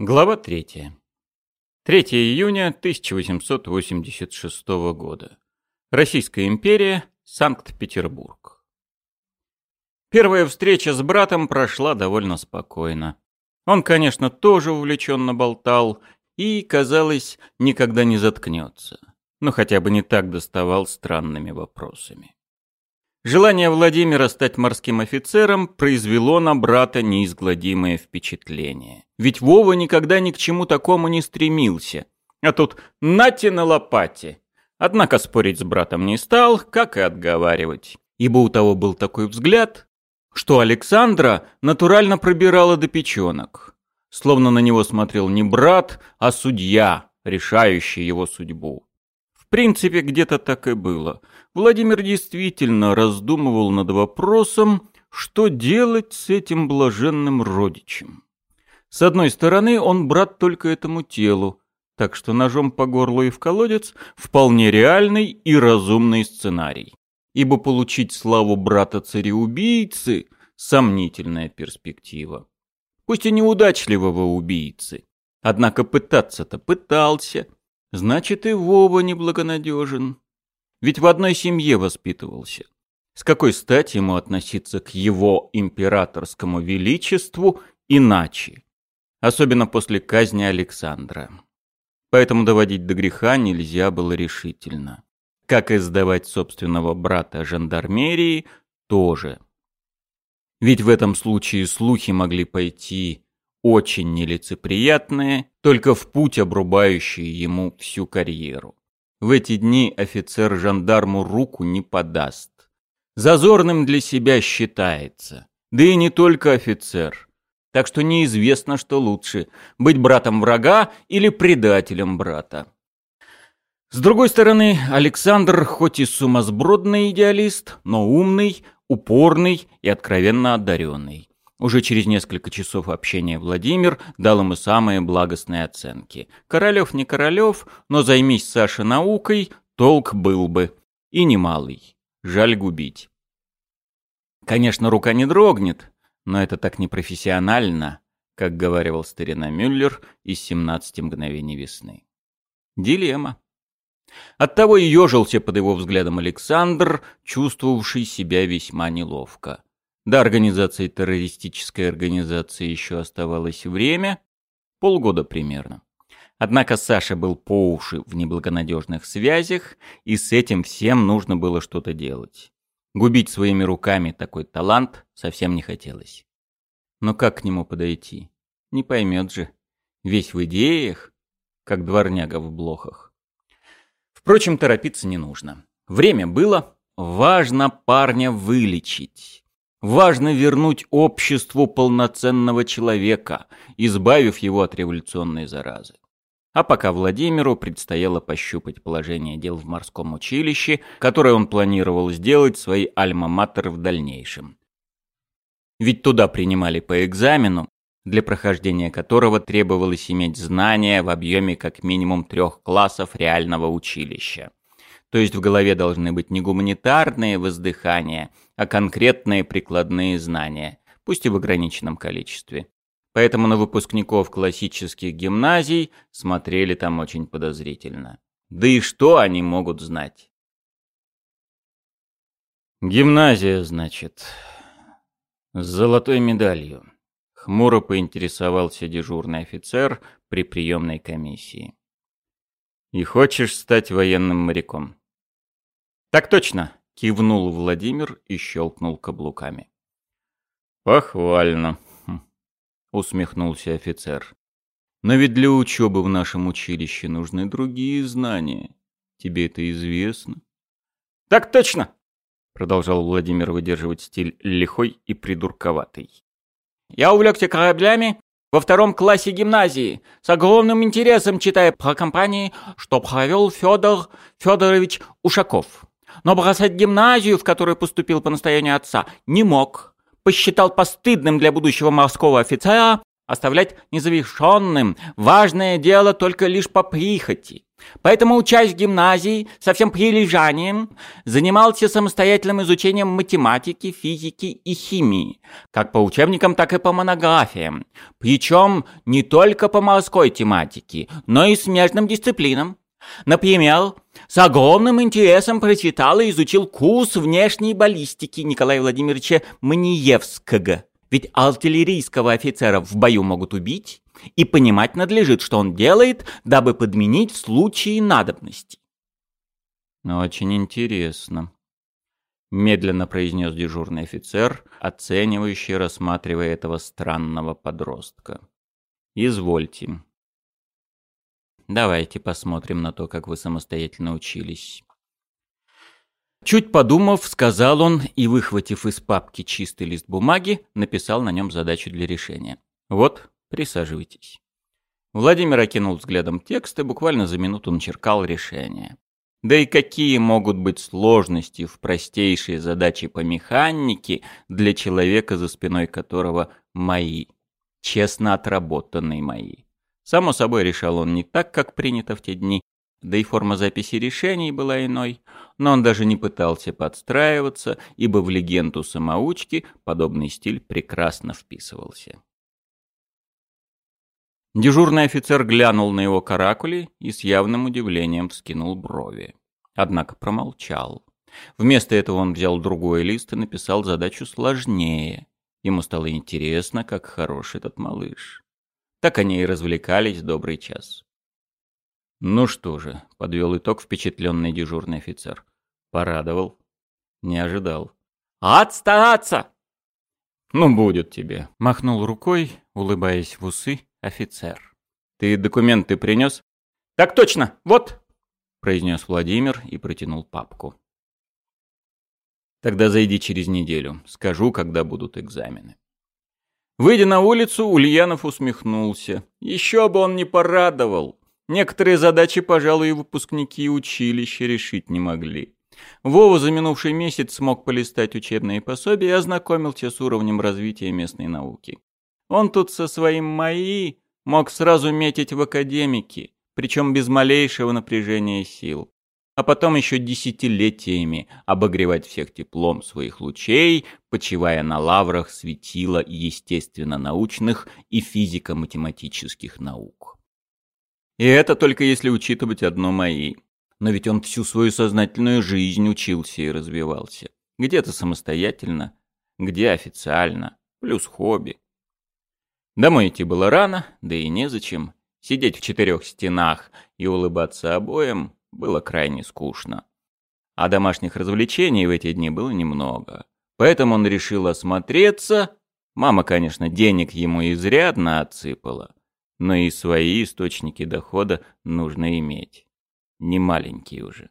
Глава 3. 3 июня 1886 года. Российская империя, Санкт-Петербург. Первая встреча с братом прошла довольно спокойно. Он, конечно, тоже увлеченно болтал и, казалось, никогда не заткнется, но хотя бы не так доставал странными вопросами. Желание Владимира стать морским офицером произвело на брата неизгладимое впечатление. Ведь Вова никогда ни к чему такому не стремился. А тут нате на лопате. Однако спорить с братом не стал, как и отговаривать. Ибо у того был такой взгляд, что Александра натурально пробирала до печенок. Словно на него смотрел не брат, а судья, решающий его судьбу. В принципе, где-то так и было – Владимир действительно раздумывал над вопросом, что делать с этим блаженным родичем. С одной стороны, он брат только этому телу, так что ножом по горлу и в колодец вполне реальный и разумный сценарий. Ибо получить славу брата-цареубийцы – сомнительная перспектива. Пусть и неудачливого убийцы. Однако пытаться-то пытался. Значит, и Вова неблагонадежен. Ведь в одной семье воспитывался. С какой стати ему относиться к его императорскому величеству иначе? Особенно после казни Александра. Поэтому доводить до греха нельзя было решительно. Как и сдавать собственного брата жандармерии тоже. Ведь в этом случае слухи могли пойти очень нелицеприятные, только в путь обрубающие ему всю карьеру. В эти дни офицер жандарму руку не подаст. Зазорным для себя считается. Да и не только офицер. Так что неизвестно, что лучше – быть братом врага или предателем брата. С другой стороны, Александр хоть и сумасбродный идеалист, но умный, упорный и откровенно одаренный. Уже через несколько часов общения Владимир дал ему самые благостные оценки. Королев не Королев, но займись Саша наукой, толк был бы. И немалый. Жаль губить. Конечно, рука не дрогнет, но это так непрофессионально, как говаривал старина Мюллер из «17 мгновений весны». Дилемма. Оттого и ежился под его взглядом Александр, чувствовавший себя весьма неловко. До организации террористической организации еще оставалось время, полгода примерно. Однако Саша был по уши в неблагонадежных связях, и с этим всем нужно было что-то делать. Губить своими руками такой талант совсем не хотелось. Но как к нему подойти? Не поймет же. Весь в идеях, как дворняга в блохах. Впрочем, торопиться не нужно. Время было, важно парня вылечить. Важно вернуть обществу полноценного человека, избавив его от революционной заразы. А пока Владимиру предстояло пощупать положение дел в морском училище, которое он планировал сделать своей альма-матер в дальнейшем. Ведь туда принимали по экзамену, для прохождения которого требовалось иметь знания в объеме как минимум трех классов реального училища. То есть в голове должны быть не гуманитарные воздыхания, а конкретные прикладные знания, пусть и в ограниченном количестве. Поэтому на выпускников классических гимназий смотрели там очень подозрительно. Да и что они могут знать? Гимназия, значит, с золотой медалью. Хмуро поинтересовался дежурный офицер при приемной комиссии. И хочешь стать военным моряком? «Так точно!» — кивнул Владимир и щелкнул каблуками. «Похвально!» хм, — усмехнулся офицер. «Но ведь для учебы в нашем училище нужны другие знания. Тебе это известно?» «Так точно!» — продолжал Владимир выдерживать стиль лихой и придурковатый. «Я увлекся кораблями во втором классе гимназии, с огромным интересом читая про компании, что провел Федор Федорович Ушаков. Но бросать гимназию, в которую поступил по настоянию отца, не мог. Посчитал постыдным для будущего морского офицера оставлять незавершенным важное дело только лишь по прихоти. Поэтому, учась в гимназии, со всем прилежанием, занимался самостоятельным изучением математики, физики и химии, как по учебникам, так и по монографиям. Причем не только по морской тематике, но и смежным дисциплинам. Например, с огромным интересом прочитал и изучил курс внешней баллистики Николая Владимировича Маниевского. Ведь артиллерийского офицера в бою могут убить, и понимать надлежит, что он делает, дабы подменить в случае надобности. «Очень интересно», — медленно произнес дежурный офицер, оценивающий, рассматривая этого странного подростка. «Извольте. Давайте посмотрим на то, как вы самостоятельно учились». Чуть подумав, сказал он и, выхватив из папки чистый лист бумаги, написал на нем задачу для решения. «Вот, Присаживайтесь. Владимир окинул взглядом текст и буквально за минуту начеркал решение. Да и какие могут быть сложности в простейшей задаче по механике для человека, за спиной которого мои, честно отработанные мои. Само собой, решал он не так, как принято в те дни, да и форма записи решений была иной, но он даже не пытался подстраиваться, ибо в легенду самоучки подобный стиль прекрасно вписывался. Дежурный офицер глянул на его каракули и с явным удивлением вскинул брови. Однако промолчал. Вместо этого он взял другой лист и написал задачу сложнее. Ему стало интересно, как хорош этот малыш. Так они и развлекались добрый час. «Ну что же», — подвел итог впечатленный дежурный офицер. «Порадовал. Не ожидал». «Отстараться!» «Ну, будет тебе», — махнул рукой, улыбаясь в усы офицер. «Ты документы принес?» «Так точно, вот!» — произнес Владимир и протянул папку. «Тогда зайди через неделю. Скажу, когда будут экзамены». Выйдя на улицу, Ульянов усмехнулся. Еще бы он не порадовал. Некоторые задачи, пожалуй, и выпускники училища решить не могли. Вова за минувший месяц смог полистать учебные пособия и ознакомился с уровнем развития местной науки. Он тут со своим МАИ мог сразу метить в академики, причем без малейшего напряжения сил. А потом еще десятилетиями обогревать всех теплом своих лучей, почивая на лаврах светила естественно-научных и физико-математических наук. И это только если учитывать одно МАИ. Но ведь он всю свою сознательную жизнь учился и развивался. Где-то самостоятельно, где официально, плюс хобби. Домой идти было рано, да и незачем. Сидеть в четырех стенах и улыбаться обоим было крайне скучно. А домашних развлечений в эти дни было немного. Поэтому он решил осмотреться. Мама, конечно, денег ему изрядно отсыпала, но и свои источники дохода нужно иметь. Не маленькие уже.